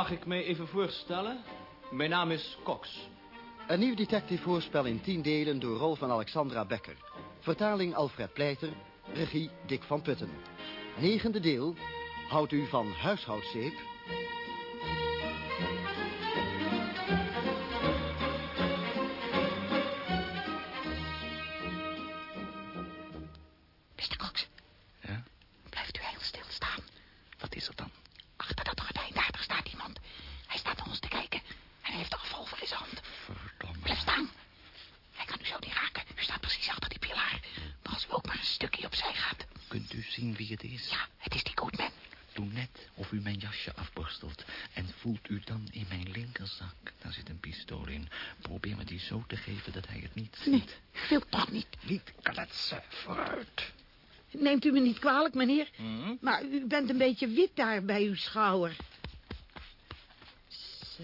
Mag ik mij even voorstellen? Mijn naam is Cox. Een nieuw detective-hoorspel in tien delen door rol van Alexandra Becker. Vertaling Alfred Pleiter, regie Dick van Putten. Negende deel, houdt u van huishoudzeep? Zien wie het is? Ja, het is die Goodman. Doe net of u mijn jasje afborstelt. En voelt u dan in mijn linkerzak. Daar zit een pistool in. Probeer me die zo te geven dat hij het niet ziet. Nee, wil toch niet. Niet kletsen. Vooruit. Neemt u me niet kwalijk, meneer. Hm? Maar u bent een beetje wit daar bij uw schouder. Zo.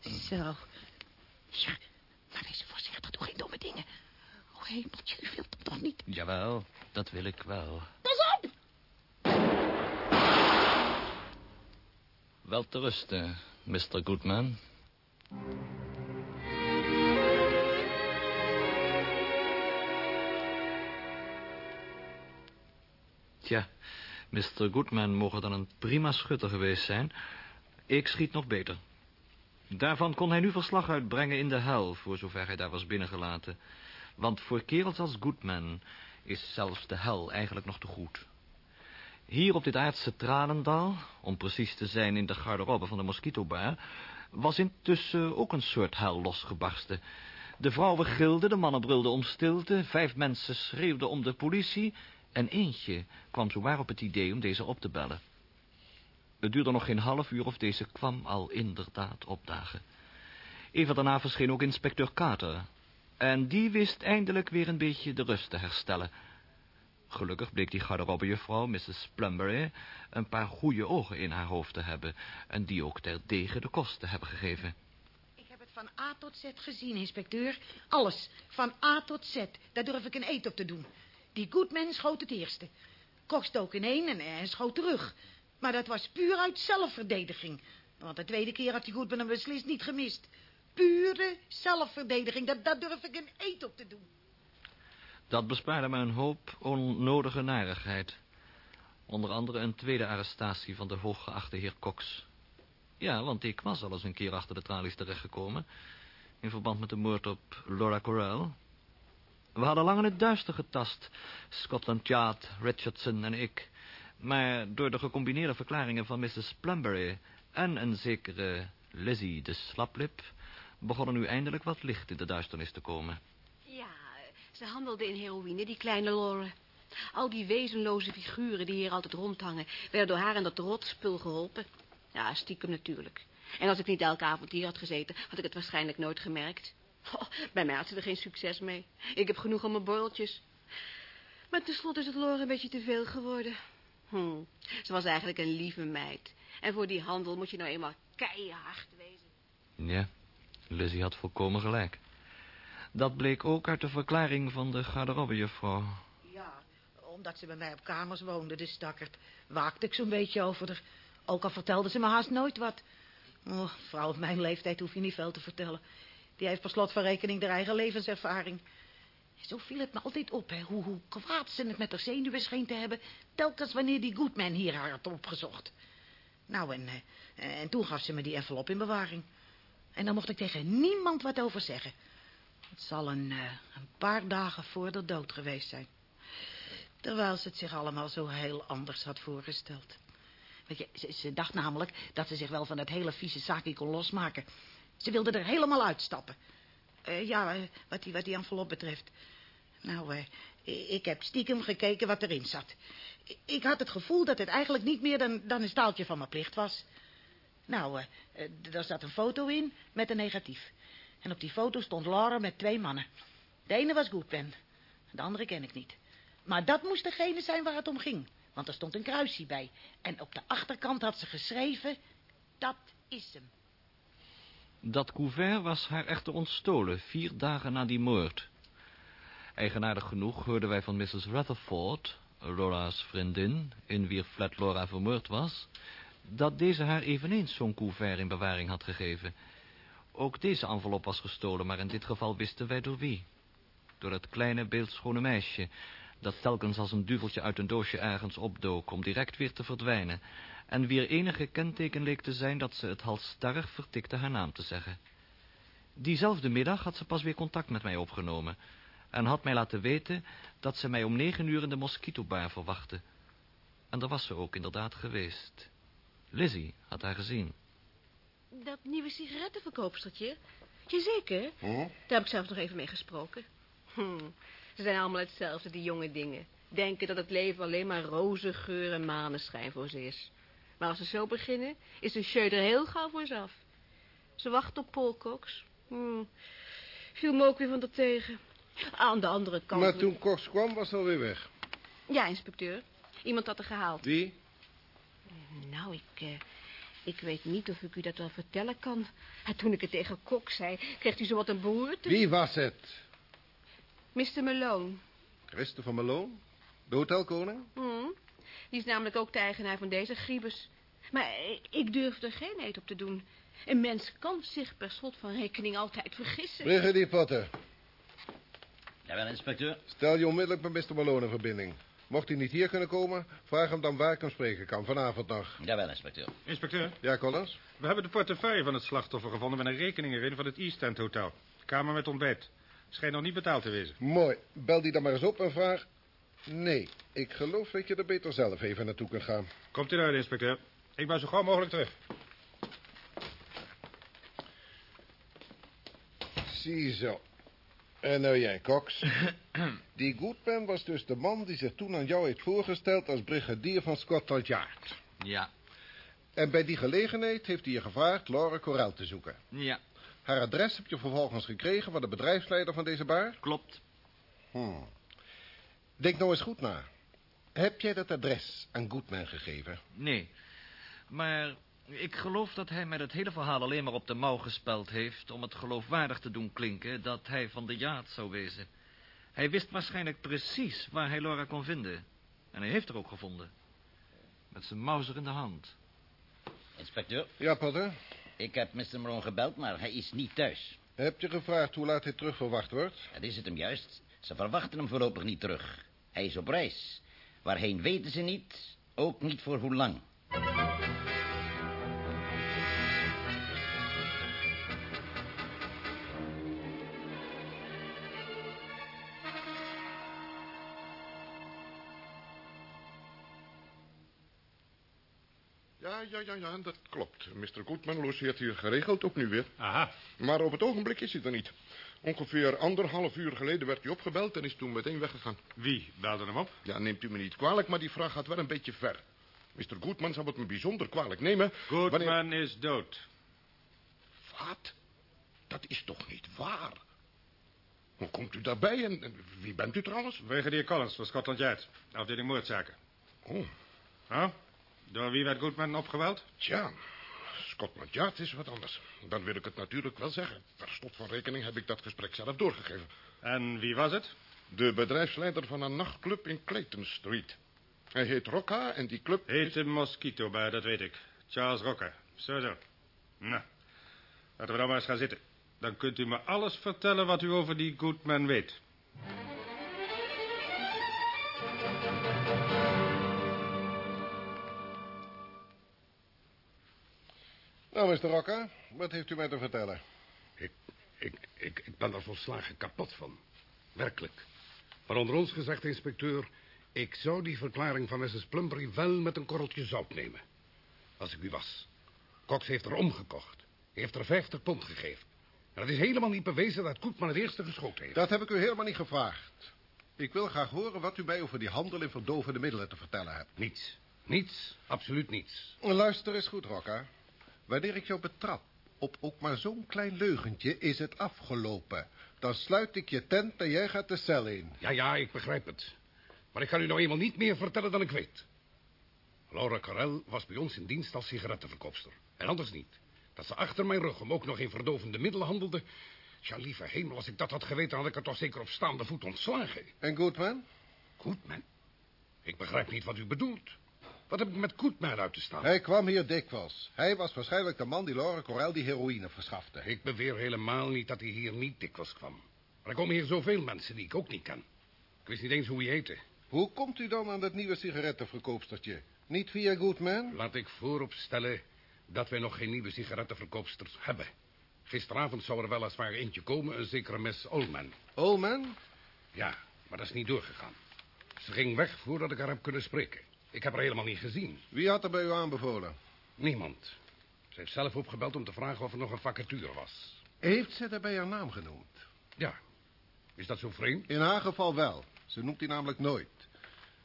Zo. Ja, maar wees voorzichtig. Doe geen domme dingen. O, hemeltje, u wilt hem toch niet? Jawel, dat wil ik wel. Pas op! Wel te rusten, Mr. Goodman. Tja, Mr. Goodman mogen dan een prima schutter geweest zijn. Ik schiet nog beter. Daarvan kon hij nu verslag uitbrengen in de hel, voor zover hij daar was binnengelaten. Want voor kerels als Goodman is zelfs de hel eigenlijk nog te goed. Hier op dit aardse tranendal, om precies te zijn in de garderobe van de mosquitobar, was intussen ook een soort hel losgebarsten. De vrouwen gilden, de mannen brulden om stilte, vijf mensen schreeuwden om de politie en eentje kwam zowaar op het idee om deze op te bellen. Het duurde nog geen half uur of deze kwam al inderdaad opdagen. Even daarna verscheen ook inspecteur Carter. En die wist eindelijk weer een beetje de rust te herstellen. Gelukkig bleek die garderobejuffrouw, Mrs. Plumbury, een paar goede ogen in haar hoofd te hebben... en die ook terdege de kost te hebben gegeven. Ik heb het van A tot Z gezien, inspecteur. Alles. Van A tot Z. Daar durf ik een eet op te doen. Die Goodman schoot het eerste. Cox dook in één en, en schoot terug. Maar dat was puur uit zelfverdediging. Want de tweede keer had die Goodman hem beslist niet gemist. Pure zelfverdediging. Daar durf ik een eet op te doen. Dat bespaarde me een hoop onnodige narigheid. Onder andere een tweede arrestatie van de hooggeachte heer Cox. Ja, want ik was al eens een keer achter de tralies terechtgekomen... in verband met de moord op Laura Correll. We hadden lang in het duister getast, Scotland Yard, Richardson en ik... maar door de gecombineerde verklaringen van Mrs. Plumbury... en een zekere Lizzie de Slaplip... begon er nu eindelijk wat licht in de duisternis te komen... Ja, ze handelde in heroïne, die kleine Lore. Al die wezenloze figuren die hier altijd rondhangen... werden door haar in dat rotspul geholpen. Ja, stiekem natuurlijk. En als ik niet elke avond hier had gezeten... had ik het waarschijnlijk nooit gemerkt. Oh, bij mij had ze er geen succes mee. Ik heb genoeg aan mijn borreltjes. Maar tenslotte is het Lore een beetje te veel geworden. Hm. Ze was eigenlijk een lieve meid. En voor die handel moet je nou eenmaal keihard wezen. Ja, Lizzie had volkomen gelijk. Dat bleek ook uit de verklaring van de garderobejuffrouw. Ja, omdat ze bij mij op kamers woonde, de stakkerd. Waakte ik zo'n beetje over haar. Ook al vertelde ze me haast nooit wat. Oh, vrouw op mijn leeftijd hoef je niet veel te vertellen. Die heeft per slot van rekening haar eigen levenservaring. Zo viel het me altijd op, hè, hoe, hoe kwaad ze het met haar zenuwen scheen te hebben... telkens wanneer die Goodman hier haar had opgezocht. Nou, en, eh, en toen gaf ze me die envelop in bewaring. En dan mocht ik tegen niemand wat over zeggen. Het zal een, eh, een paar dagen voor de dood geweest zijn. Terwijl ze het zich allemaal zo heel anders had voorgesteld. Weet je, ze, dacht namelijk dat ze zich wel van dat hele vieze zaakje kon losmaken. Ze wilde er helemaal uitstappen. Eh, ja, eh, wat die, wat die envelop betreft. Nou, ik heb stiekem gekeken wat erin zat. Ik- Ik had het gevoel dat het eigenlijk niet meer dan, dan een staaltje van mijn plicht was. Nou, eh, daar zat een foto in met een negatief. En op die foto stond Laura met twee mannen. De ene was Goodman, de andere ken ik niet. Maar dat moest degene zijn waar het om ging. Want er stond een kruisje bij. En op de achterkant had ze geschreven... Dat is hem. Dat couvert was haar echter ontstolen, vier dagen na die moord. Eigenaardig genoeg hoorden wij van Mrs. Rutherford, Laura's vriendin, in wier flat Laura vermoord was, dat deze haar eveneens zo'n couvert in bewaring had gegeven. Ook deze envelop was gestolen, maar in dit geval wisten wij door wie. Door het kleine beeldschone meisje, dat telkens als een duveltje uit een doosje ergens opdook om direct weer te verdwijnen, en wier enige kenteken leek te zijn dat ze het halstarrig vertikte haar naam te zeggen. Diezelfde middag had ze pas weer contact met mij opgenomen en had mij laten weten dat ze mij om negen uur in de Mosquito-bar verwachtte. En daar was ze ook inderdaad geweest. Lizzie had haar gezien. Dat nieuwe sigarettenverkoopstertje? Jazeker. Hm? Daar heb ik zelf nog even mee gesproken. Hm, ze zijn allemaal hetzelfde, die jonge dingen. Denken dat het leven alleen maar roze geur en maneschijn voor ze is. Maar als ze zo beginnen, is de show er heel gauw voor ze af. Ze wachten op Paul Cox. Hm, viel me ook weer van dat tegen. Aan de andere kant... Maar toen Cox kwam, was ze alweer weg. Ja, inspecteur. Iemand had er gehaald. Wie? Nou, ik, eh, ik weet niet of ik u dat wel vertellen kan. En toen ik het tegen Kok zei, kreeg u zowat een beroerte. Wie was het? Mr. Malone. Christopher Malone? De hotelkoning? Hm. Die is namelijk ook de eigenaar van deze griebus. Maar eh, ik durf er geen eet op te doen. Een mens kan zich per slot van rekening altijd vergissen. Brigadier Potter, Jawel, inspecteur. stel je onmiddellijk met Mr. Malone in verbinding. Mocht hij niet hier kunnen komen, vraag hem dan waar ik hem spreken kan, vanavond nog. Jawel, inspecteur. Inspecteur, Ja, Collins? we hebben de portefeuille van het slachtoffer gevonden... met een rekening erin van het East End Hotel. Kamer met ontbijt. Schijnt nog niet betaald te wezen. Mooi. Bel die dan maar eens op en vraag... Nee, ik geloof dat je er beter zelf even naartoe kunt gaan. Komt in orde, inspecteur. Ik ben zo gauw mogelijk terug. Ziezo. En nou jij, Cox. Die Goodman was dus de man die zich toen aan jou heeft voorgesteld als brigadier van Scotland Yard. Ja, En bij die gelegenheid heeft hij je gevraagd Laura Corel te zoeken. ja, Haar adres heb je vervolgens gekregen van de bedrijfsleider van deze bar? klopt. Hmm. Denk nou eens goed na. Heb jij dat adres aan Goodman gegeven? Nee, maar ik geloof dat hij met het hele verhaal alleen maar op de mouw gespeld heeft... om het geloofwaardig te doen klinken dat hij van de jaad zou wezen. Hij wist waarschijnlijk precies waar hij Laura kon vinden. En hij heeft haar ook gevonden. Met zijn mauser in de hand. Inspecteur, Ja, Potter. ik heb Mr. Malone gebeld, maar hij is niet thuis. Heb je gevraagd hoe laat hij terug verwacht wordt? Dat is het hem juist. Ze verwachten hem voorlopig niet terug. Hij is op reis. Waarheen weten ze niet, ook niet voor hoe lang. Ja, ja, dat klopt. Mr. Goodman logeert hier geregeld ook nu weer. Aha. Maar op het ogenblik is hij er niet. Ongeveer anderhalf uur geleden werd hij opgebeld en is toen meteen weggegaan. Wie belde hem op? Ja, neemt u me niet kwalijk, maar die vraag gaat wel een beetje ver. Mr. Goodman zou het me bijzonder kwalijk nemen... Goodman wanneer- is dood. Wat? Dat is toch niet waar? Hoe komt u daarbij en, en wie bent u trouwens? Brigadier Collins van Scotland Yard. Afdeling moordzaken. Oh, Huh? Door wie werd Goodman opgebeld? tja. Scotland Yard is wat anders. Dan wil ik het natuurlijk wel zeggen. Per slot van rekening heb ik dat gesprek zelf doorgegeven. En wie was het? De bedrijfsleider van een nachtclub in Clayton Street. Hij heet Rocca en die club... Heet de Mosquito Bar, dat weet ik. Charles Rocker. Zo, zo. Nou, laten we dan maar eens gaan zitten. Dan kunt u me alles vertellen wat u over die Goodman weet. Nou, Mr. Rocca, wat heeft u mij te vertellen? Ik, ik, ik, ik ben er volslagen kapot van. Werkelijk. Maar onder ons gezegd, inspecteur... ik zou die verklaring van Mrs. Plumbury wel met een korreltje zout nemen. Als ik u was. Cox heeft er omgekocht. Hij heeft er 50 pond gegeven. En het is helemaal niet bewezen dat Koetman het eerste geschoten heeft. Dat heb ik u helemaal niet gevraagd. Ik wil graag horen wat u mij over die handel in verdovende middelen te vertellen hebt. Niets. Niets. Absoluut niets. Luister eens goed, Rocca. Wanneer ik jou betrap op ook maar zo'n klein leugentje, is het afgelopen. Dan sluit ik je tent en jij gaat de cel in. Ja, ja, ik begrijp het. Maar ik kan u nou eenmaal niet meer vertellen dan ik weet. Laura Carell was bij ons in dienst als sigarettenverkoopster. En anders niet. Dat ze achter mijn rug om ook nog in verdovende middelen handelde... Ja, lieve hemel, als ik dat had geweten... had ik het toch zeker op staande voet ontslagen. En Goodman? Goed, man. Ik begrijp niet wat u bedoelt. Wat heb ik met Koetman uit te staan? Hij kwam hier dikwijls. Hij was waarschijnlijk de man die Laura Corel die heroïne verschafte. Ik beweer helemaal niet dat hij hier niet dikwijls kwam. Maar er komen hier zoveel mensen die ik ook niet ken. Ik wist niet eens hoe hij heette. Hoe komt u dan aan dat nieuwe sigarettenverkoopstertje? Niet via Goodman? Laat ik vooropstellen dat wij nog geen nieuwe sigarettenverkoopsters hebben. Gisteravond zou er weliswaar eentje komen, een zekere Miss Olman. Olman? Ja, maar dat is niet doorgegaan. Ze ging weg voordat ik haar heb kunnen spreken. Ik heb haar helemaal niet gezien. Wie had er bij u aanbevolen? Niemand. Ze heeft zelf opgebeld om te vragen of er nog een vacature was. Heeft ze daarbij haar naam genoemd? Ja. Is dat zo vreemd? In haar geval wel. Ze noemt die namelijk nooit.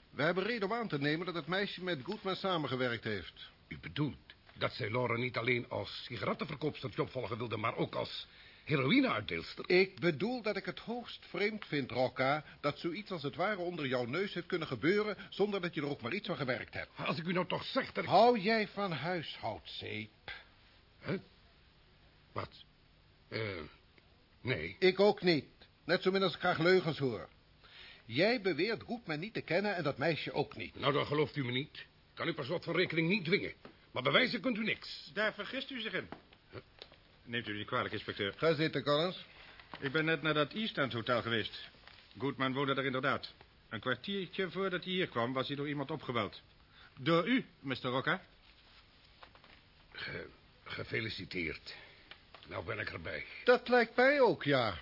We hebben reden om aan te nemen dat het meisje met Goodman samengewerkt heeft. U bedoelt dat zij Laura niet alleen als sigarettenverkoopstertje opvolgen wilde... maar ook als heroïneuitdeelster? Ik bedoel dat ik het hoogst vreemd vind, Rocca... dat zoiets als het ware onder jouw neus heeft kunnen gebeuren... zonder dat je er ook maar iets van gewerkt hebt. Als ik u nou toch zeg dat ik... Hou jij van huishoudzeep? Huh? Wat? Eh, nee. Ik ook niet. Net zo min als ik graag leugens hoor. Jij beweert Goedman niet te kennen en dat meisje ook niet. Nou, dan gelooft u me niet. Kan u per slot van rekening niet dwingen. Maar bewijzen kunt u niks. Daar vergist u zich in. Neemt u niet kwalijk, inspecteur. Ga zitten, Collins. Ik ben net naar dat East End Hotel geweest. Goodman woonde daar inderdaad. Een kwartiertje voordat hij hier kwam, was hij door iemand opgebeld. Door u, Mr. Rocca. Ge gefeliciteerd. Nou ben ik erbij. Dat lijkt mij ook, ja.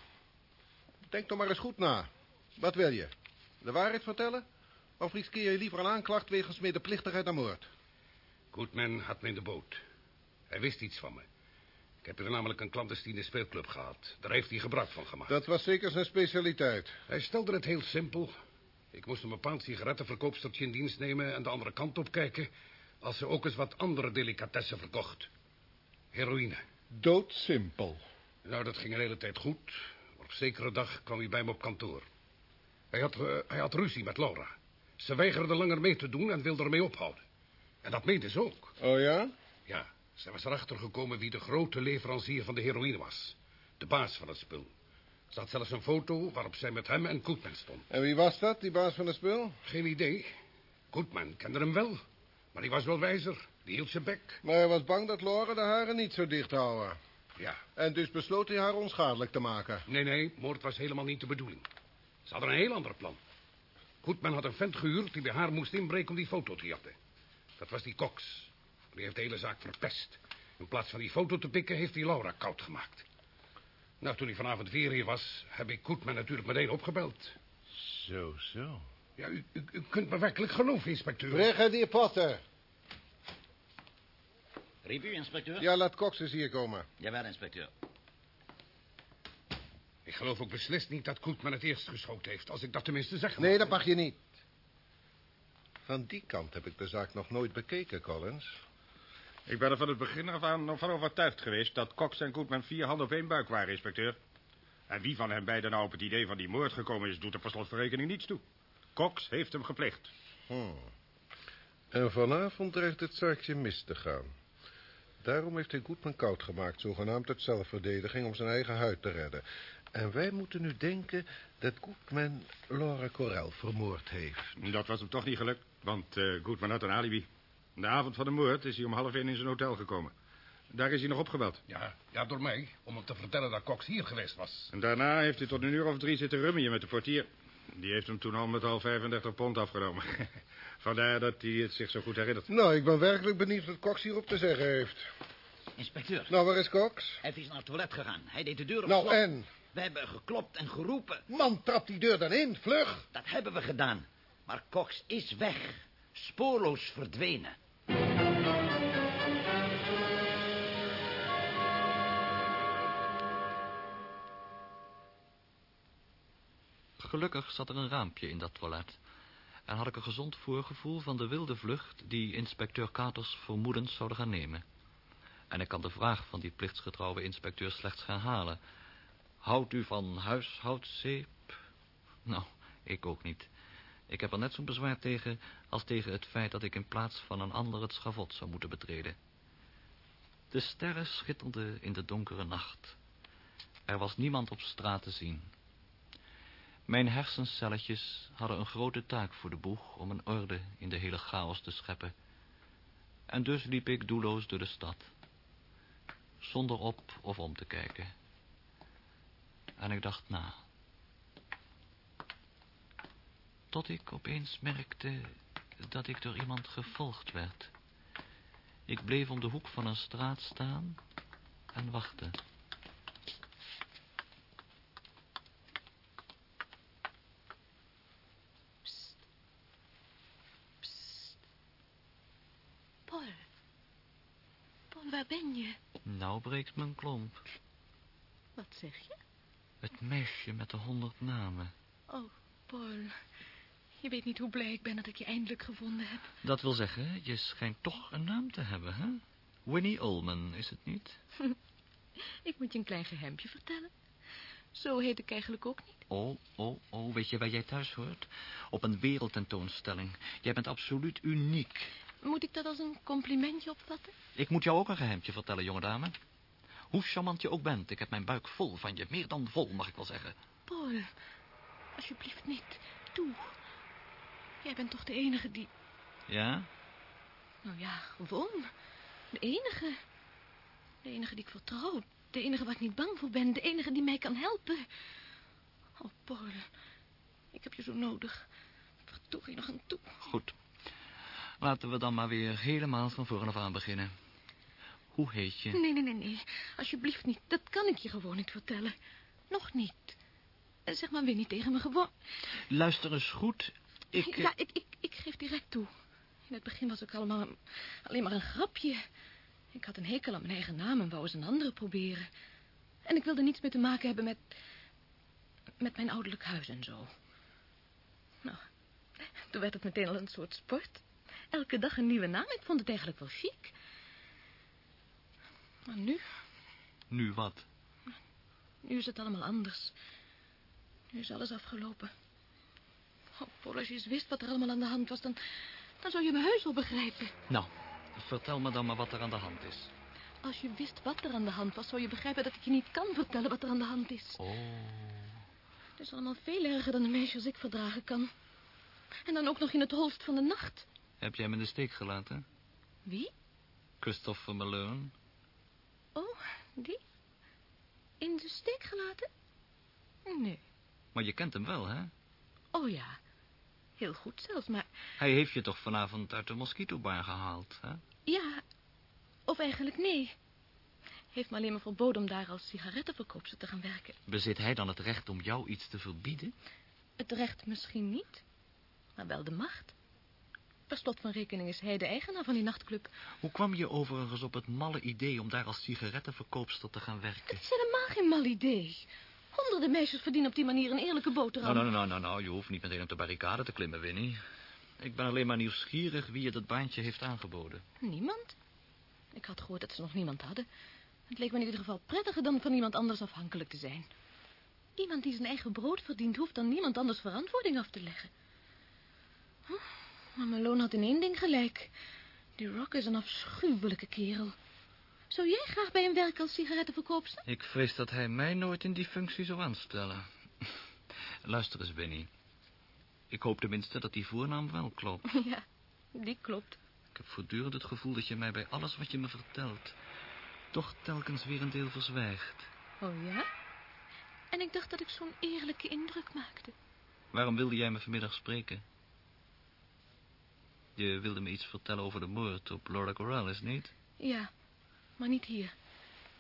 Denk toch maar eens goed na. Wat wil je? De waarheid vertellen? Of riskeer je liever een aanklacht wegens medeplichtigheid aan moord? Goodman had me in de boot. Hij wist iets van me. Ik heb hier namelijk een clandestine speelclub gehad. Daar heeft hij gebruik van gemaakt. Dat was zeker zijn specialiteit. Hij stelde het heel simpel. Ik moest een bepaald sigarettenverkoopstertje in dienst nemen... en de andere kant op kijken... als ze ook eens wat andere delicatessen verkocht. Heroïne. Doodsimpel. Nou, dat ging een hele tijd goed. Op zekere dag kwam hij bij me op kantoor. Hij had, eh, hij had ruzie met Laura. Ze weigerde langer mee te doen en wilde ermee ophouden. En dat meende ze ook. Oh ja? Ja, ze was erachter gekomen wie de grote leverancier van de heroïne was. De baas van het spul. Ze had zelfs een foto waarop zij met hem en Goodman stond. En wie was dat, die baas van het spul? Geen idee. Goodman kende hem wel. Maar die was wel wijzer. Die hield zijn bek. Maar hij was bang dat Laura de haren niet zo dicht houden. Ja. En dus besloot hij haar onschadelijk te maken. Nee, nee, moord was helemaal niet de bedoeling. Ze hadden een heel ander plan. Goedman had een vent gehuurd die bij haar moest inbreken om die foto te jatten. Dat was die Cox. Die heeft de hele zaak verpest. In plaats van die foto te pikken, heeft hij Laura koud gemaakt. Nou, toen hij vanavond weer hier was, heb ik Goedman natuurlijk meteen opgebeld. Zo, zo. Ja, u, u, u kunt me werkelijk geloven, inspecteur. Brigadier Potter. Riep u, inspecteur? Ja, laat Cox eens hier komen. Jawel, inspecteur. Ik geloof ook beslist niet dat Goedman het eerst geschoten heeft, als ik dat tenminste zeg. Nee, dat mag je niet. Van die kant heb ik de zaak nog nooit bekeken, Collins. Ik ben er van het begin af aan van overtuigd geweest... dat Cox en Goodman vier handen op één buik waren, inspecteur. En wie van hen beiden nou op het idee van die moord gekomen is... doet er per slot van rekening niets toe. Cox heeft hem gepleegd. Hmm. En vanavond dreigt het zaakje mis te gaan. Daarom heeft hij Goodman koud gemaakt, zogenaamd uit zelfverdediging... om zijn eigen huid te redden. En wij moeten nu denken dat Goodman Laura Corel vermoord heeft. Dat was hem toch niet gelukt, want uh, Goodman had een alibi. De avond van de moord is hij om half één in zijn hotel gekomen. Daar is hij nog opgebeld. Ja, ja, door mij, om hem te vertellen dat Cox hier geweest was. En daarna heeft hij tot een uur of drie zitten rummien met de portier. Die heeft hem toen al met al 35 pond afgenomen. Vandaar dat hij het zich zo goed herinnert. Nou, ik ben werkelijk benieuwd wat Cox hierop te zeggen heeft. Inspecteur. Nou, waar is Cox? Hij is naar het toilet gegaan. Hij deed de deur op Nou, slot. en? We hebben geklopt en geroepen. Man, trap die deur dan in, vlug. Dat hebben we gedaan. Maar Cox is weg. Spoorloos verdwenen. Gelukkig zat er een raampje in dat toilet. En had ik een gezond voorgevoel van de wilde vlucht die inspecteur Katers vermoedens zouden gaan nemen. En ik kan de vraag van die plichtsgetrouwe inspecteur slechts herhalen. Houdt u van huishoudzeep? Nou, ik ook niet. Ik heb er net zo'n bezwaar tegen als tegen het feit dat ik in plaats van een ander het schavot zou moeten betreden. De sterren schitterden in de donkere nacht. Er was niemand op straat te zien. Mijn hersencelletjes hadden een grote taak voor de boeg om een orde in de hele chaos te scheppen En dus liep ik doelloos door de stad. Zonder op of om te kijken. En ik dacht na. Tot ik opeens merkte dat ik door iemand gevolgd werd. Ik bleef om de hoek van een straat staan en wachtte. Paul. Paul, waar ben je? Nou breekt mijn klomp. Wat zeg je? Het meisje met de honderd namen. Oh, Paul. Je weet niet hoe blij ik ben dat ik je eindelijk gevonden heb. Dat wil zeggen, je schijnt toch een naam te hebben, hè? Winnie Ullman, is het niet? Ik moet je een klein geheimpje vertellen. Zo heet ik eigenlijk ook niet. Oh, oh, oh, weet je waar jij thuis hoort? Op een wereldtentoonstelling. Jij bent absoluut uniek. Moet ik dat als een complimentje opvatten? Ik moet jou ook een geheimtje vertellen, jonge dame. Hoe charmant je ook bent, ik heb mijn buik vol van je. Meer dan vol, mag ik wel zeggen. Paul, alsjeblieft niet. Toe. Jij bent toch de enige die... Ja? Nou ja, gewoon. De enige. De enige die ik vertrouw. De enige waar ik niet bang voor ben. De enige die mij kan helpen. Oh, Paul. Ik heb je zo nodig. Verdorie nog aan toe. Goed. Laten we dan maar weer helemaal van voren af aan beginnen. Hoe heet je? Nee, nee, nee, nee. Alsjeblieft niet. Dat kan ik je gewoon niet vertellen. Nog niet. Eh, Zeg maar weer niet tegen me gewoon. Luister eens goed. Ik... Ja, ik, ik, ik geef direct toe. In het begin was ik allemaal een- alleen maar een grapje. Ik had een hekel aan mijn eigen naam en wou eens een andere proberen. En ik wilde niets meer te maken hebben met... met mijn ouderlijk huis en zo. Nou, toen werd het meteen al een soort sport. Elke dag een nieuwe naam. Ik vond het eigenlijk wel chic. Maar nu, Nu wat? nu is het allemaal anders. Nu is alles afgelopen. Oh, Paul, als je eens wist wat er allemaal aan de hand was, dan, dan zou je me heus wel begrijpen. Nou, vertel me dan maar wat er aan de hand is. Als je wist wat er aan de hand was, zou je begrijpen dat ik je niet kan vertellen wat er aan de hand is. Oh. Het is allemaal veel erger dan een meisje als ik verdragen kan. En dan ook nog in het holst van de nacht. Heb jij me in de steek gelaten? Wie? Christopher Malone? Oh, die? In de steek gelaten? Nee. Maar je kent hem wel, hè? Oh ja. Heel goed zelfs, maar Hij heeft je toch vanavond uit de mosquitobar gehaald, hè? ja. Of eigenlijk nee. Heeft me alleen maar verboden om daar als sigarettenverkoopster te gaan werken. Bezit hij dan het recht om jou iets te verbieden? Het recht misschien niet, maar wel de macht. Per slot van rekening is hij de eigenaar van die nachtclub. Hoe kwam je overigens op het malle idee om daar als sigarettenverkoopster te gaan werken? Het is helemaal geen mal idee. Honderden meisjes verdienen op die manier een eerlijke boterham. Nou, nou, nou, nou, nou, je hoeft niet meteen op de barricade te klimmen, Winnie. Ik ben alleen maar nieuwsgierig wie je dat baantje heeft aangeboden. Niemand? Ik had gehoord dat ze nog niemand hadden. Het leek me in ieder geval prettiger dan van iemand anders afhankelijk te zijn. Iemand die zijn eigen brood verdient, hoeft dan niemand anders verantwoording af te leggen. Hm, Maar mijn loon had in één ding gelijk. Die Rock is een afschuwelijke kerel. Zou jij graag bij hem werken als sigarettenverkoopster? Ik vrees dat hij mij nooit in die functie zou aanstellen. Luister eens, Winnie. Ik hoop tenminste dat die voornaam wel klopt. Ja, die klopt. Ik heb voortdurend het gevoel dat je mij bij alles wat je me vertelt... toch telkens weer een deel verzwijgt. Oh ja? En ik dacht dat ik zo'n eerlijke indruk maakte. Waarom wilde jij me vanmiddag spreken? Je wilde me iets vertellen over de moord op Laura Corrales, niet? Ja, maar niet hier.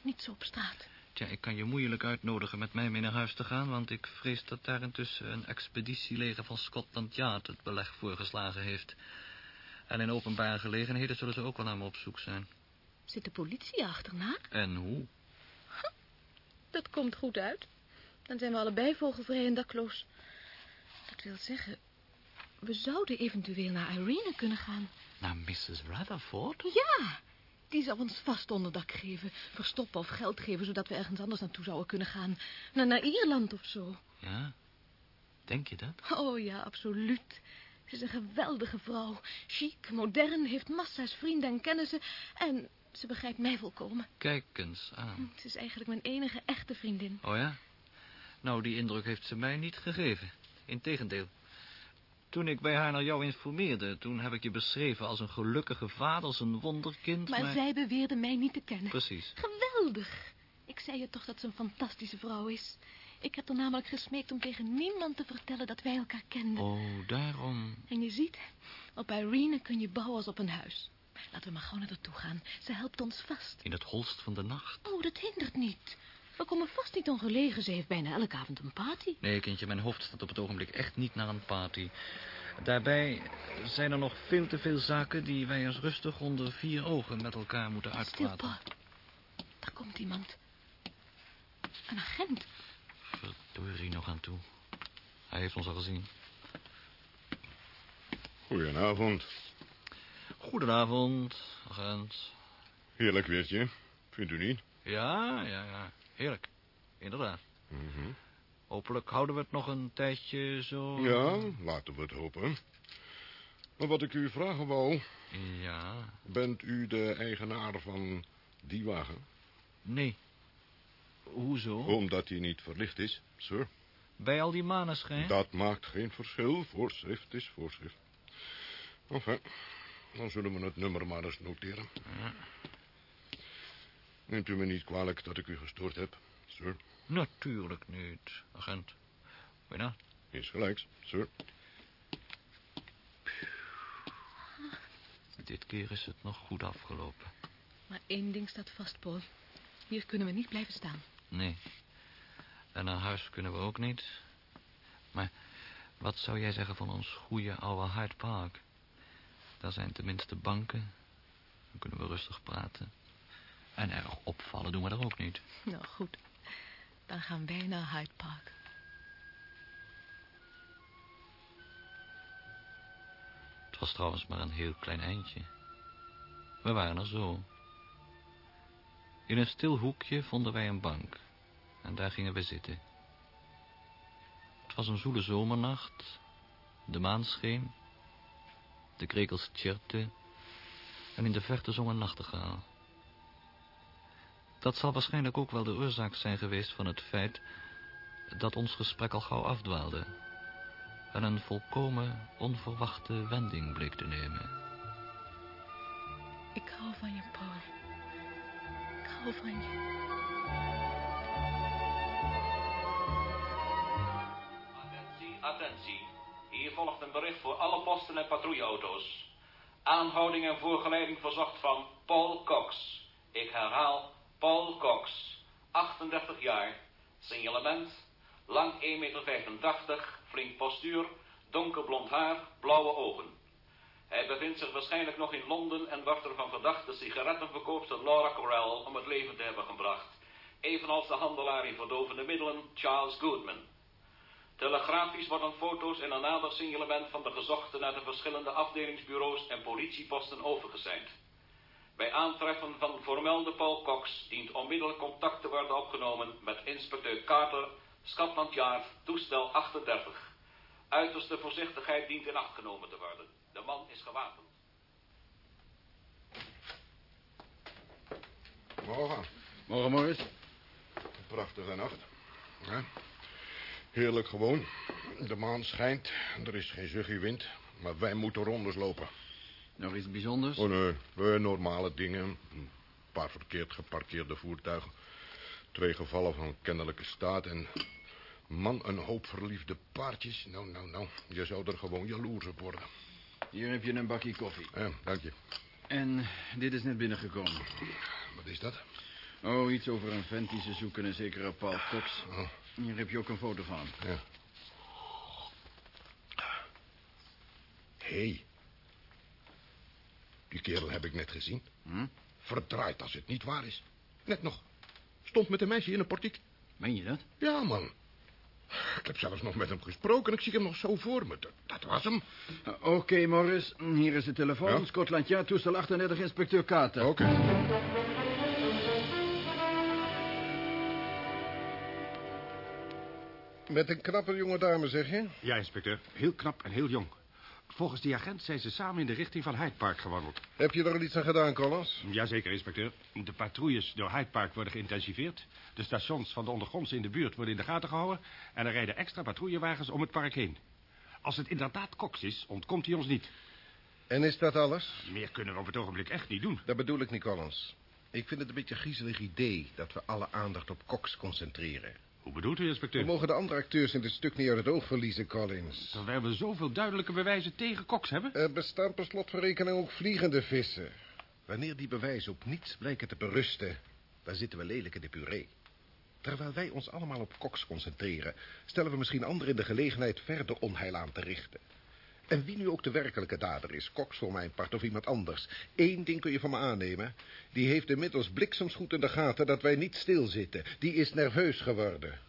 Niet zo op straat. Tja, ik kan je moeilijk uitnodigen met mij mee naar huis te gaan... want ik vrees dat daar intussen een expeditieleger van Scotland Yard... het beleg voorgeslagen heeft. En in openbare gelegenheden zullen ze ook wel naar me op zoek zijn. Zit de politie achterna? En hoe? Dat komt goed uit. Dan zijn we allebei vogelvrij en dakloos. Dat wil zeggen, we zouden eventueel naar Irene kunnen gaan. Naar Mrs. Rutherford? Ja, die zou ons vast onderdak geven. Verstoppen of geld geven, zodat we ergens anders naartoe zouden kunnen gaan. Naar, naar Ierland of zo. Ja, denk je dat? Oh ja, absoluut. Ze is een geweldige vrouw. Chic, modern, heeft massa's vrienden en kennissen. En ze begrijpt mij volkomen. Kijk eens aan. Ze is eigenlijk mijn enige echte vriendin. Oh ja? Nou, die indruk heeft ze mij niet gegeven. Integendeel. Toen ik bij haar naar jou informeerde, toen heb ik je beschreven als een gelukkige vader, als een wonderkind. Maar, zij beweerde mij niet te kennen. Precies. Geweldig. Ik zei je toch dat ze een fantastische vrouw is. Ik heb er namelijk gesmeekt om tegen niemand te vertellen dat wij elkaar kenden. Oh, daarom. En je ziet, op Irene kun je bouwen als op een huis. Laten we maar gewoon naar toe gaan. Ze helpt ons vast. In het holst van de nacht. Oh, dat hindert niet. We komen vast niet ongelegen. Ze heeft bijna elke avond een party. Nee, kindje, mijn hoofd staat op het ogenblik echt niet naar een party. Daarbij zijn er nog veel te veel zaken die wij eens rustig onder vier ogen met elkaar moeten Stil, uitpraten. Paul. Daar komt iemand. Een agent. Verdorie nog aan toe. Hij heeft ons al gezien. Goedenavond. Goedenavond, agent. Heerlijk weertje. Vindt u niet? Ja, ja, ja. Heerlijk. Inderdaad. Mhm. Hopelijk houden we het nog een tijdje zo... Ja, laten we het hopen. Maar wat ik u vragen wou... Ja, Bent u de eigenaar van die wagen? nee. Hoezo? Omdat die niet verlicht is, sir. Bij al die maneschijn? Dat maakt geen verschil. Voorschrift is voorschrift. Enfin, dan zullen we het nummer maar eens noteren. Ja. Neemt u me niet kwalijk dat ik u gestoord heb, sir. Natuurlijk niet, agent. Goeienacht. Is gelijks, sir. Dit keer is het nog goed afgelopen. Maar één ding staat vast, Paul. Hier kunnen we niet blijven staan. Nee. En naar huis kunnen we ook niet. Maar wat zou jij zeggen van ons goede oude Hyde Park? Daar zijn tenminste banken. Dan kunnen we rustig praten. En erg opvallen doen we daar ook niet. Nou, goed. Dan gaan wij naar Hyde Park. Het was trouwens maar een heel klein eindje. We waren er zo. In een stil hoekje vonden wij een bank. En daar gingen we zitten. Het was een zoele zomernacht. De maan scheen. De krekels tjirpten. En in de verte zong een nachtegaal. Dat zal waarschijnlijk ook wel de oorzaak zijn geweest van het feit... dat ons gesprek al gauw afdwaalde... en een volkomen onverwachte wending bleek te nemen. Ik hou van je, Paul. Ik hou van je. Attentie, attentie. Hier volgt een bericht voor alle posten en patrouilleauto's. Aanhouding en voorgeleiding verzocht van Paul Cox. Ik herhaal, Paul Cox. 38 jaar. Signalement. Lang 1,85 meter, flink postuur, donkerblond haar, blauwe ogen. Hij bevindt zich waarschijnlijk nog in Londen en wordt ervan verdacht de sigarettenverkoopster Laura Correll om het leven te hebben gebracht. Evenals de handelaar in verdovende middelen Charles Goodman. Telegrafisch worden foto's en een nader signalement van de gezochten naar de verschillende afdelingsbureaus en politieposten overgezend. Bij aantreffen van voormelde Paul Cox dient onmiddellijk contact te worden opgenomen met inspecteur Carter, Scotland Yard, toestel 38. Uiterste voorzichtigheid dient in acht genomen te worden. De man is gewapend. Morgen. Morgen, Morris. Prachtige nacht. Ja. Heerlijk gewoon. De maan schijnt. Er is geen zuchtje wind. Maar wij moeten rondes lopen. Nog iets bijzonders? Oh nee, eh, normale dingen. Een paar verkeerd geparkeerde voertuigen. Twee gevallen van kennelijke staat en... Man, een hoop verliefde paardjes. Nou, nou, nou. Je zou er gewoon jaloers op worden. Hier heb je een bakje koffie. Ja, dank je. En dit is net binnengekomen. Wat is dat? Oh, iets over een vent die ze zoeken, een zekere Paul Cox. Oh. Hier heb je ook een foto van. Ja. Hé. Hey. Die kerel heb ik net gezien. Hm? Verdraaid als het niet waar is. Net nog. Stond met een meisje in een portiek. Meen je dat? Ja, man. Ik heb zelfs nog met hem gesproken. Ik zie hem nog zo voor me. Dat, dat was hem. Uh, Oké, Morris. Hier is de telefoon. Ja? Scotland Yard, toestel 38, inspecteur Carter. Oké. Met een knappe jonge dame, zeg je? Ja, inspecteur. Heel knap en heel jong. Volgens die agent zijn ze samen in de richting van Hyde Park gewandeld. Heb je er al iets aan gedaan, Collins? Jazeker, inspecteur. De patrouilles door Hyde Park worden geïntensiveerd. De stations van de ondergrondse in de buurt worden in de gaten gehouden. En er rijden extra patrouillewagens om het park heen. Als het inderdaad Cox is, ontkomt hij ons niet. En is dat alles? Meer kunnen we op het ogenblik echt niet doen. Dat bedoel ik niet, Collins. Ik vind het een beetje een griezelig idee dat we alle aandacht op Cox concentreren. Hoe bedoelt u, inspecteur? We mogen de andere acteurs in dit stuk niet uit het oog verliezen, Collins. Terwijl we zoveel duidelijke bewijzen tegen Cox hebben? Er bestaan per slot van rekening ook vliegende vissen. Wanneer die bewijzen op niets blijken te berusten, dan zitten we lelijk in de puree. Terwijl wij ons allemaal op Cox concentreren, stellen we misschien anderen in de gelegenheid verder onheil aan te richten. En wie nu ook de werkelijke dader is, Cox voor mijn part of iemand anders. Eén ding kun je van me aannemen. Die heeft inmiddels bliksemsgoed in de gaten dat wij niet stilzitten. Die is nerveus geworden.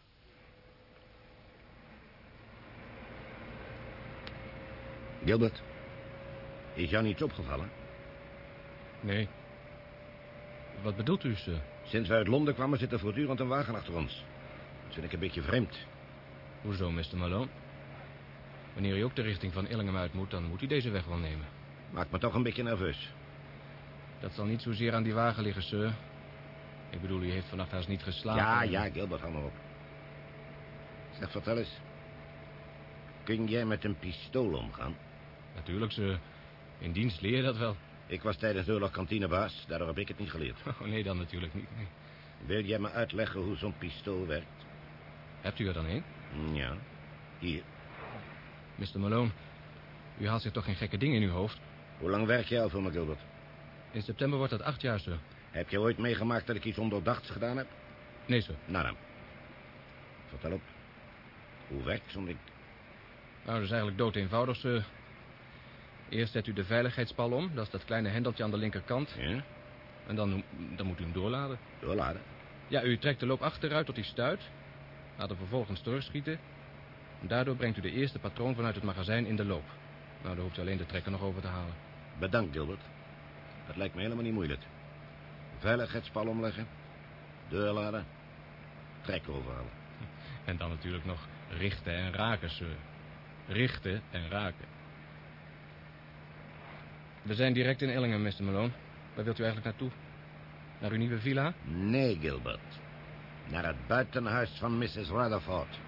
Gilbert, is jou niets opgevallen? Nee. Wat bedoelt u, sir? Sinds wij uit Londen kwamen zit er voortdurend een wagen achter ons. Dat vind ik een beetje vreemd. Hoezo, Mr. Malone? Wanneer hij ook de richting van Illingham uit moet, dan moet hij deze weg wel nemen. Maakt me toch een beetje nerveus. Dat zal niet zozeer aan die wagen liggen, sir. Ik bedoel, u heeft vannacht haast niet geslapen. Ja, ja, Gilbert, hou maar op. Zeg, vertel eens. Kun jij met een pistool omgaan? Natuurlijk, sir. In dienst leer je dat wel. Ik was tijdens de oorlog kantinebaas, daardoor heb ik het niet geleerd. Oh, nee, dan natuurlijk niet. Nee. Wil jij me uitleggen hoe zo'n pistool werkt? Hebt u er dan een? Ja, hier. Mr. Malone, u haalt zich toch geen gekke dingen in uw hoofd? Hoe lang werk jij al voor me, Gilbert? In september wordt dat acht jaar, sir. Heb je ooit meegemaakt dat ik iets ondoordachts gedaan heb? Nee, sir. Nou dan. Vertel op. Hoe werkt zo'n ding? Nou, dat is eigenlijk dood eenvoudig, sir. Eerst zet u de veiligheidspal om. Dat is dat kleine hendeltje aan de linkerkant. Ja? En dan, dan moet u hem doorladen. Doorladen? Ja, u trekt de loop achteruit tot hij stuit. Laat hem vervolgens terugschieten. En daardoor brengt u de eerste patroon vanuit het magazijn in de loop. Nou, daar hoeft u alleen de trekker nog over te halen. Bedankt, Gilbert. Dat lijkt me helemaal niet moeilijk. Veiligheidspal omleggen. Deurladen. Trekker overhalen. En dan natuurlijk nog richten en raken, sir. Richten en raken. We zijn direct in Illingham, Mr. Malone. Waar wilt u eigenlijk naartoe? Naar uw nieuwe villa? Nee, Gilbert. Naar het buitenhuis van Mrs. Rutherford.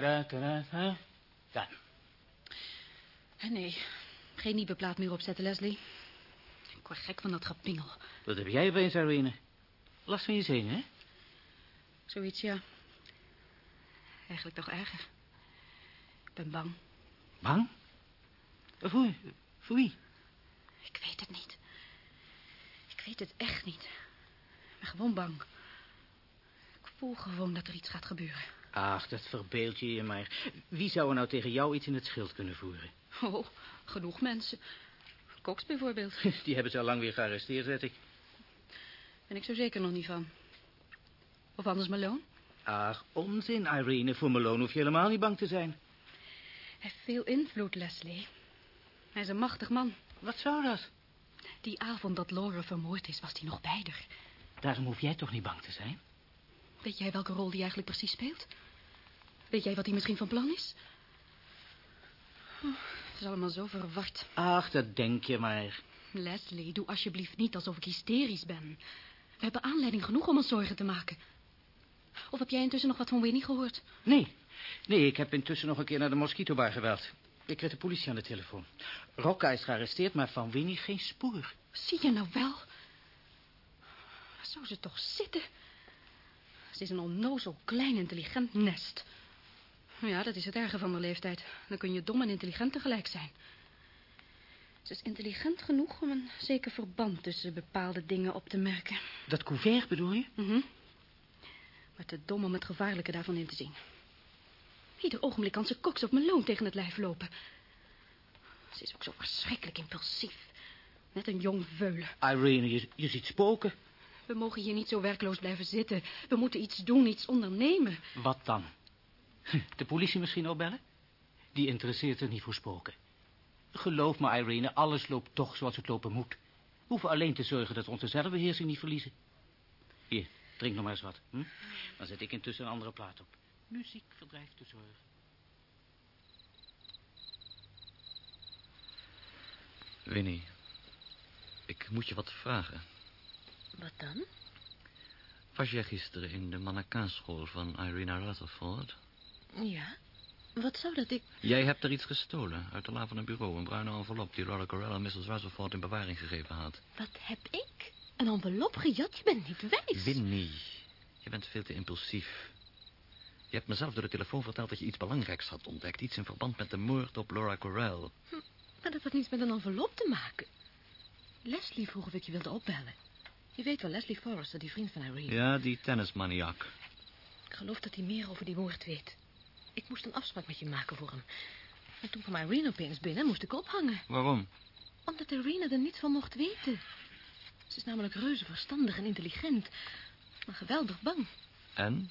Ta, Daar. Nee, geen nieuwe plaat meer opzetten, Leslie. Ik word gek van dat gepingel. Wat heb jij opeens, Arwine? Last van je zenuwen, hè? Zoiets, ja. Eigenlijk toch erger. Ik ben bang. Bang? Voor, voor wie? Ik weet het niet. Ik weet het echt niet. Ik ben gewoon bang. Ik voel gewoon dat er iets gaat gebeuren. Ach, dat verbeeld je je maar. Wie zou er nou tegen jou iets in het schild kunnen voeren? Oh, genoeg mensen. Cox bijvoorbeeld. Die hebben ze al lang weer gearresteerd, weet ik. Ben ik zo zeker nog niet van. Of anders Malone? Ach, onzin, Irene. Voor Malone hoef je helemaal niet bang te zijn. Hij heeft veel invloed, Leslie. Hij is een machtig man. Wat zou dat? Die avond dat Laura vermoord is, was hij nog bij haar. Daarom hoef jij toch niet bang te zijn? Weet jij welke rol hij eigenlijk precies speelt? Weet jij wat hij misschien van plan is? Oh, het is allemaal zo verward. Ach, dat denk je maar. Leslie, doe alsjeblieft niet alsof ik hysterisch ben. We hebben aanleiding genoeg om ons zorgen te maken. Of heb jij intussen nog wat van Winnie gehoord? Nee. Nee, ik heb intussen nog een keer naar de mosquitobar gebeld. Ik kreeg de politie aan de telefoon. Rocca is gearresteerd, maar van Winnie geen spoor. Zie je nou wel? Zou ze toch zitten? Ze is een onnozel klein intelligent nest. Ja, dat is het erge van de leeftijd. Dan kun je dom en intelligent tegelijk zijn. Ze is intelligent genoeg om een zeker verband tussen bepaalde dingen op te merken. Dat couvert bedoel je? Mhm. Maar te dom om het gevaarlijke daarvan in te zien. Ieder ogenblik kan ze koks op mijn loon tegen het lijf lopen. Ze is ook zo verschrikkelijk impulsief. Net een jong veulen. Irene, je, je ziet spoken. We mogen hier niet zo werkloos blijven zitten. We moeten iets doen, iets ondernemen. Wat dan? De politie misschien ook bellen? Die interesseert er niet voor spoken. Geloof me, Irene, alles loopt toch zoals het lopen moet. We hoeven alleen te zorgen dat we onze zelfbeheersing niet verliezen. Hier, drink nog maar eens wat. Hm? Dan zet ik intussen een andere plaat op. Muziek verdrijft de zorgen. Winnie, ik moet je wat vragen. Wat dan? Was jij gisteren in de mannequin-school van Irina Rutherford? Ja. Wat zou dat ik... Jij hebt er iets gestolen uit de la van een bureau. Een bruine envelop die Laura Corella en Mrs. Rutherford in bewaring gegeven had. Wat heb ik? Een envelop gejat? Je bent niet wijs. Winnie, je bent veel te impulsief. Je hebt mezelf door de telefoon verteld dat je iets belangrijks had ontdekt. Iets in verband met de moord op Laura Corell. Hm, maar dat had niets met een envelop te maken. Leslie vroeg of ik je wilde opbellen. Je weet wel, Leslie Forrester, die vriend van Irene. Ja, die tennismaniak. Ik geloof dat hij meer over die moord weet. Ik moest een afspraak met je maken voor hem. En toen kwam Irene opeens binnen, moest ik ophangen. Waarom? Omdat Irene er niets van mocht weten. Ze is namelijk reuze verstandig en intelligent. Maar geweldig bang. En?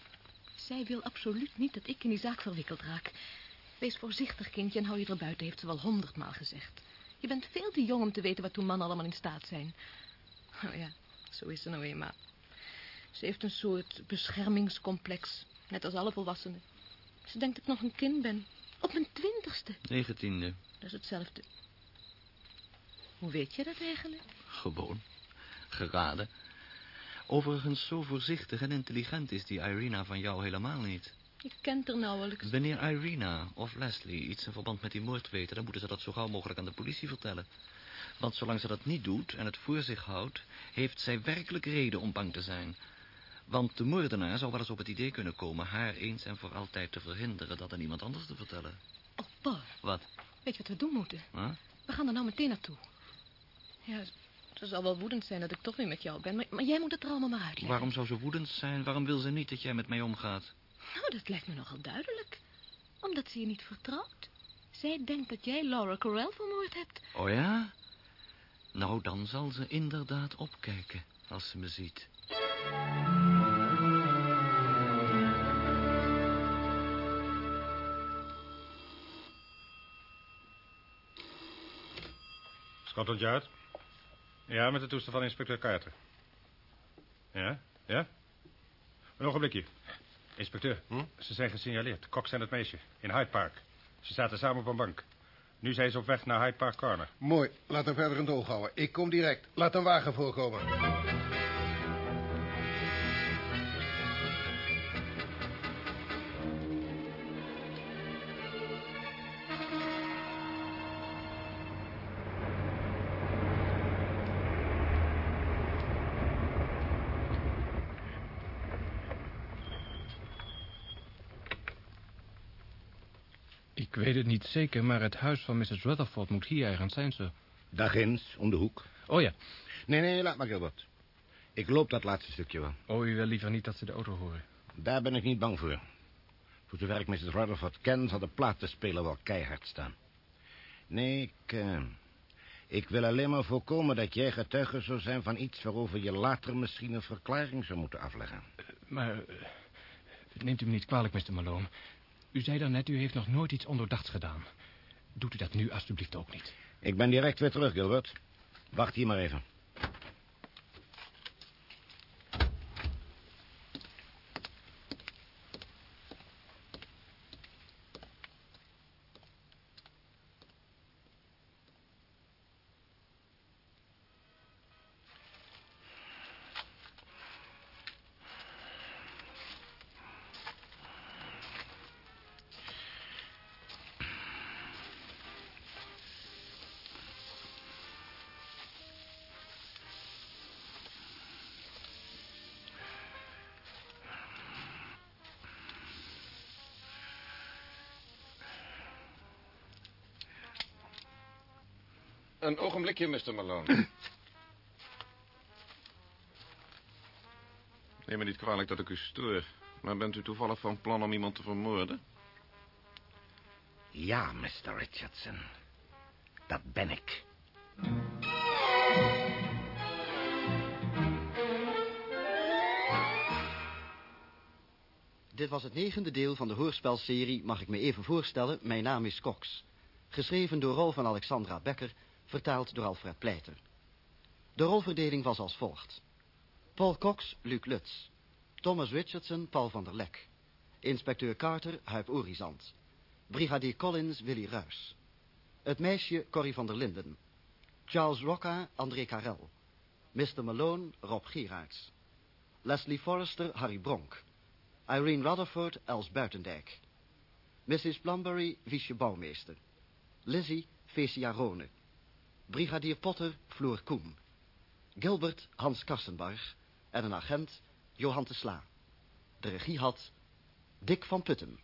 Zij wil absoluut niet dat ik in die zaak verwikkeld raak. Wees voorzichtig, kindje, en hou je er buiten, heeft ze wel honderdmaal gezegd. Je bent veel te jong om te weten waartoe mannen allemaal in staat zijn. Oh ja, zo is ze nou eenmaal. Ze heeft een soort beschermingscomplex, net als alle volwassenen. Ze denkt dat ik nog een kind ben. Op mijn twintigste. Negentiende. Dat is hetzelfde. Hoe weet je dat eigenlijk? Gewoon. Geraden. Overigens, zo voorzichtig en intelligent is die Irina van jou helemaal niet. Je kent er nauwelijks. Wanneer Irina of Leslie iets in verband met die moord weten... dan moeten ze dat zo gauw mogelijk aan de politie vertellen. Want zolang ze dat niet doet en het voor zich houdt... heeft zij werkelijk reden om bang te zijn. Want de moordenaar zou wel eens op het idee kunnen komen... haar eens en voor altijd te verhinderen dat aan iemand anders te vertellen. Oh, Paul, Wat? weet je wat we doen moeten? Huh? We gaan er nou meteen naartoe. Ja, ze zal wel woedend zijn dat ik toch weer met jou ben, maar, maar jij moet het er allemaal maar uitleggen. Waarom zou ze woedend zijn? Waarom wil ze niet dat jij met mij omgaat? Nou, dat lijkt me nogal duidelijk. Omdat ze je niet vertrouwt. Zij denkt dat jij Laura Corell vermoord hebt. Oh ja? Nou, dan zal ze inderdaad opkijken als ze me ziet. Scotland Yard? Ja, met het toestel van inspecteur Carter. Ja? Ja? Een ogenblikje. Inspecteur, ze zijn gesignaleerd. Cox en het meisje. In Hyde Park. Ze zaten samen op een bank. Nu zijn ze op weg naar Hyde Park Corner. Mooi, laat hem verder in het oog houden. Ik kom direct. Laat een wagen voorkomen. Weet het niet zeker, maar het huis van Mrs. Rutherford moet hier ergens zijn, sir. Ginds, om de hoek. Oh ja. Nee, nee, laat maar, Gilbert. Ik loop dat laatste stukje wel. Oh, u wil liever niet dat ze de auto horen. Daar ben ik niet bang voor. Voor zover ik Mrs. Rutherford ken, zal de platenspeler wel keihard staan. Nee, ik... eh, ik wil alleen maar voorkomen dat jij getuige zou zijn van iets... waarover je later misschien een verklaring zou moeten afleggen. Maar eh, neemt u me niet kwalijk, Mr. Malone. U zei daarnet, u heeft nog nooit iets ondoordachts gedaan. Doet u dat nu alstublieft ook niet. Ik ben direct weer terug, Gilbert. Wacht hier maar even. Een ogenblikje, Mr. Malone. Neem me niet kwalijk dat ik u stoor. Maar bent u toevallig van plan om iemand te vermoorden? Ja, Mr. Richardson. Dat ben ik. Dit was het negende deel van de hoorspelserie Mag ik me even voorstellen, Mijn naam is Cox. Geschreven door rol van Alexandra Becker, vertaald door Alfred Pleiter. De rolverdeling was als volgt. Paul Cox, Luc Lutz. Thomas Richardson, Paul van der Lek. Inspecteur Carter, Huip Orizant. Brigadier Collins, Willy Ruys. Het meisje, Corrie van der Linden. Charles Rocca, André Carel. Mr. Malone, Rob Gerards. Leslie Forrester, Harry Bronk. Irene Rutherford, Els Buitendijk. Mrs. Plumbury, Wiesje Bouwmeester. Lizzie, Fecia Rone. Brigadier Potter, Floor Koen. Gilbert, Hans Karsenbarg. En een agent, Johan de Sla. De regie had Dick van Putten.